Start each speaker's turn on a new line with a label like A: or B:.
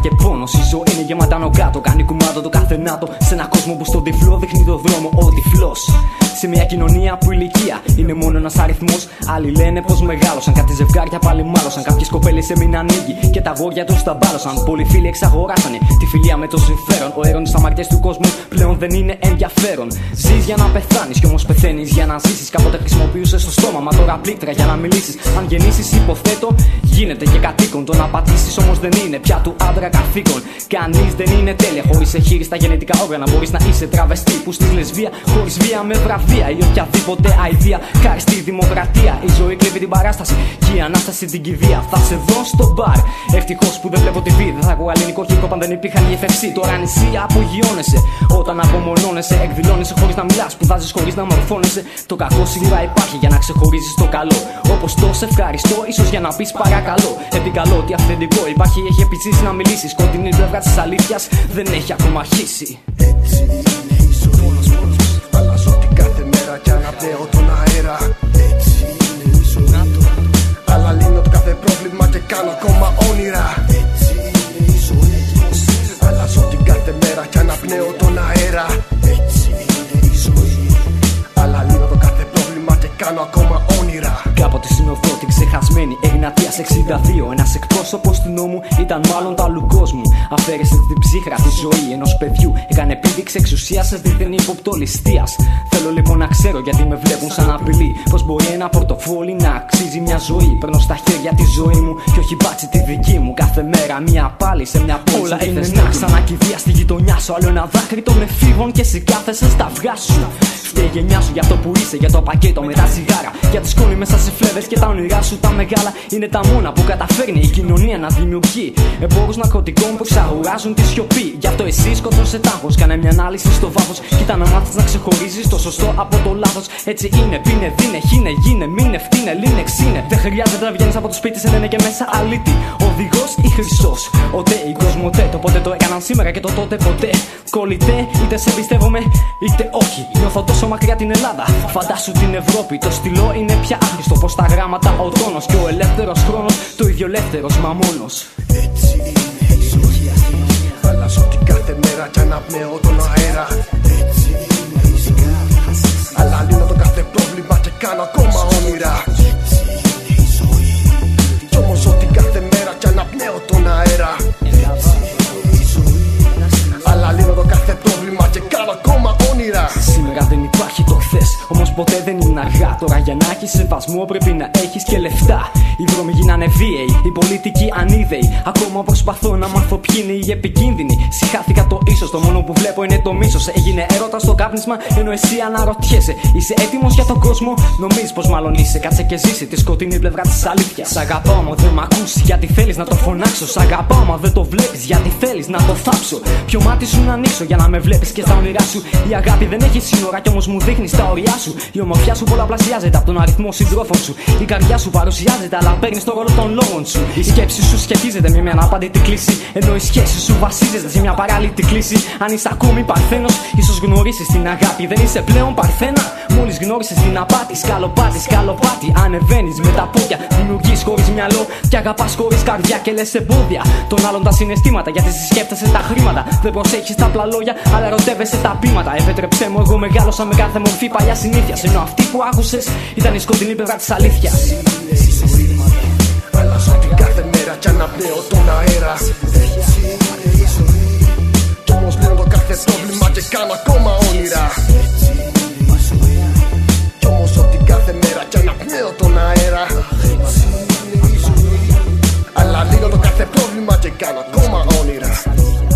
A: και πόνο. Η ζωή είναι γεμάτα νοκάτω. Κάνει κουμάντο το κάθε νάτο. Σε ένα κόσμο που στον τυφλό δείχνει το δρόμο. Ο τυφλό σε μια κοινωνία που ηλικία είναι μόνο ένας αριθμός. Άλλοι λένε πως μεγάλωσαν. Κάτι ζευγάρια πάλι μάλωσαν. Κάποιες κοπέλες έμειναν ανοίγει και τα γόρια τους τα μπάλωσαν. Πολλοί φίλοι εξαγοράσανε τη φιλία με το συμφέρον. Ο έρωτη αμαρτία του κόσμου πλέον δεν είναι ενδιαφέρον. Ζεις για να πεθάνεις κι όμως πεθαίνεις για να ζήσεις. Κάποτε χρησιμοποιούσες το στόμα, μα τώρα πλήκτρα για να μιλήσεις. Αν γεννήσεις, υποθέτω, γίνεται και κατοίκον. Το να πατήσεις όμως δεν είναι πια του άντρα καθήκον. Κανείς δεν είναι τέλεια χωρίς εχείρι στα γενετικά όργανα. Μπορείς να είσαι τραβεστή που στη λεσβία χωρίς βία με βραβεία ή οποιαδήποτε αηδία. Κάρι δημοκρατία. Η ζωή κρύβει την παράσταση και η ανάσταση την κηδεία. Θα σε δω στο μπαρ. Ευτυχώς που δεν βλέπω τη βίδα. Δεν θα ακούω ελληνικό χικό αν δεν υπήρχαν οι FFC. Τώρα νησί απογειώνεσαι. Όταν απομονώνεσαι, εκδηλώνεσαι χωρίς να μιλάς. Σπουδάζει χωρίς να μορφώνεσαι. Το κακό σίγουρα υπάρχει για να ξεχωρίζεις το καλό. Όπως το σε ευχαριστώ, ίσως για να πεις παρακαλώ. Επικαλώ ότι αυθεντικό υπάρχει, έχει επιτσίσει να μιλήσεις. Κοντινή πλευρά της αλήθειας δεν έχει ακόμα αρχίσει.
B: Έτσι όνειρα. Έτσι είναι η ζωή Αλλάζω την κάθε μέρα κι αναπνέω τον αέρα. Έτσι είναι η ζωή Αλλά λύνω το κάθε πρόβλημα και κάνω ακόμα όνειρα
A: Κάποτε συνοδό την ξεχασμένη Εγνατία 62. Ένας εκπρόσωπος του νόμου ήταν μάλλον το άλλου κόσμου. Αφαίρεσε την ψύχρα τη ζωή ενός παιδιού. Έκανε επίδειξη εξουσίας σε δίθεν ύποπτο ληστεία. Θέλω λοιπόν να ξέρω γιατί με βλέπουν σαν απειλή. Πω μπορεί ένα πορτοφόλι να αξίζει μια ζωή. Παίρνω στα χέρια τη ζωή μου και όχι μπάτσι τη δική μου. Κάθε μέρα μία πάλι σε μια πόλη. Όλα είναι να ξανακηδεία στη γειτονιά σου. Άλλο ένα δάκρυ των εφήβων και εσύ κάθεσαι στα αυγά σου. Φταίει η γενιά σου για αυτό που είσαι, για το πακέτο με τα σιγάρα. Για τη σκόνη μέσα σε φλέβε και τα όνειρά σου τα μεγάλα είναι τα μόνα που καταφέρνει η κοινωνία να δημιουργεί. Εμπόρους ναρκωτικών που εξαγοράζουν τη σιωπή. Γι' αυτό εσύ σκότωσε τάχο. Κάνε μια ανάλυση στο βάθος. Κοίτα να μάθεις να ξεχωρίζεις το σωστό από το λάθος. Έτσι είναι, πίνε, δίνε, χίνε, γίνε, μήνε, φτύνε, λύνε, ξύνε. Δεν χρειάζεται να βγαίνεις από το σπίτι, σε λένε και μέσα αλήτη. Οδηγός ή χρυσό. Ο τε ή κοσμοτέ. Το πότε το έκαναν σήμερα και το τότε ποτέ. Κολλητέ, είτε σε πιστεύομαι είτε όχι. Νιώθω τόσο μακριά την Ελλάδα. Φαντάσου την Ευρώπη. Το στυλό είναι πια άχρηστο. Πω τα γράμματα ο τόνος και ο ελεύθερος χρόνος το ίδιο ελεύθερος μα μόνο.
B: Έτσι είναι η ζωή Αλλάζω την κάθε μέρα κι αναπνέω τον αέρα. Έτσι είναι η ζωή Αλλά λύνω το κάθε πρόβλημα και κάνω ακόμα όνειρα. Έτσι είναι η ζωή. Κι όμως ό,τι κάθε μέρα κι αναπνέω τον αέρα. Έτσι είναι η ζωή. Αλλά λύνω το κάθε πρόβλημα και κάνω ακόμα όνειρα.
A: Σήμερα δεν υπάρχει το χθες, όμως ποτέ δεν είναι αργά. Τώρα για να έχεις σεβασμό πρέπει να έχεις και λεφτά. Οι δρόμοι γίνανε βίαιοι, οι πολιτικοί ανίδεοι. Ακόμα προσπαθώ να μάθω ποιοι είναι οι επικίνδυνοι. Συχάθηκα το ίσως, το μόνο που βλέπω είναι το μίσος. Έγινε έρωτας στο κάπνισμα, ενώ εσύ αναρωτιέσαι. Είσαι έτοιμος για τον κόσμο, νομίζεις πως μάλλον είσαι. Κάτσε και ζήσει τη σκοτεινή πλευρά της αλήθειας. Σ' αγαπάω, μα δεν μ' ακούσει γιατί θέλεις να το φωνάξω. Σ' αγαπάω, μα δεν το βλέπεις γιατί θέλεις να το θάψω. Ποιο μάτι σου να ανοίξω για να με βλέπεις και στα όνειρά σου. Η αγάπη δεν έχει σύνορα κι όμως μου δείχνεις τα όρια σου. Η ομορφιά σου πολλαπλασιάζεται από τον αριθμό συντρόφων σου. Η καρδιά σου παρουσιάζεται, αλλά παίρνεις το ρόλο των λόγων σου. Η σκέψη σου σχετίζεται με μια αναπάντητη κλίση. Ενώ η σχέση σου βασίζεται σε μια παράλυτη κλίση. Αν είσαι ακόμη παρθένος, ίσως γνωρίσεις την αγάπη. Δεν είσαι πλέον παρθένα. Μόλις γνώρισες την απάτη, σκαλοπάτι, σκαλοπάτι. Ανεβαίνεις με τα πόδια, δημιουργείς χωρίς μυαλό. Και αγαπάς χωρίς καρδιά και λες εμπόδια. Των άλλων τα συναισθήματα γιατί σκέφτεσαι τα χρήματα. Δεν προσέχεις τα απλά λόγια, αλλά ερωτεύεσαι τα πείματα. Επέτρεψέ μου, εγώ μεγάλωσα με κάθε μορφή παλιά συνήθεια. Ενώ αυτή που άκουσες ήταν η σκοτεινή πλευρά της αλήθειας.
B: Αλλάζω την κάθε μέρα κι αναπνέω τον αέρα Έτσι είναι η ζωή Κι όμως λύνω το κάθε πρόβλημα και κάνω ακόμα όνειρα Έτσι manera.